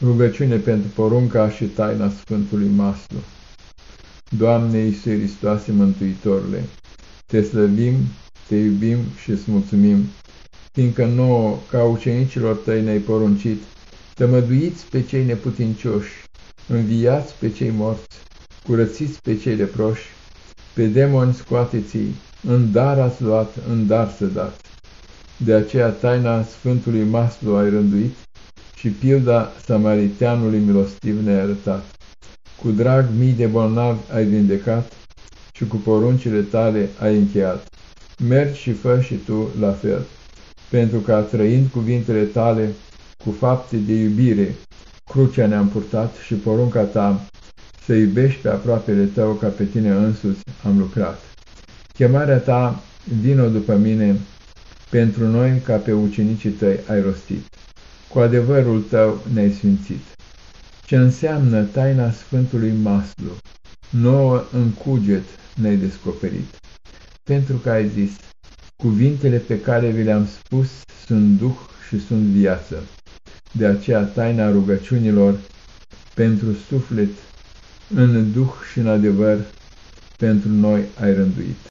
Rugăciune pentru porunca și taina Sfântului Maslu. Doamne Iisuse Hristoase Mântuitorule, Te slăbim, Te iubim și îți mulțumim, fiindcă nouă, ca ucenicilor Tăi ne-ai poruncit, tămăduiți pe cei neputincioși, înviați pe cei morți, curățiți pe cei leproși, pe demoni scoateți-i, în dar ați luat, în dar să dați. De aceea taina Sfântului Maslu ai rânduit, și pilda samariteanului milostiv ne-a arătat. Cu drag mii de bolnavi ai vindecat și cu poruncile tale ai încheiat. Mergi și fă și tu la fel, pentru că trăind cuvintele tale cu fapte de iubire, crucea ne-am purtat și porunca ta să iubești pe aproapele tău ca pe tine însuți am lucrat. Chemarea ta, vino după mine, pentru noi ca pe ucenicii tăi ai rostit cu adevărul tău ne-ai sfințit. Ce înseamnă taina Sfântului Maslu, nouă în cuget ne-ai descoperit, pentru că ai zis, cuvintele pe care vi le-am spus sunt duh și sunt viață. De aceea taina rugăciunilor pentru suflet, în duh și în adevăr, pentru noi ai rânduit.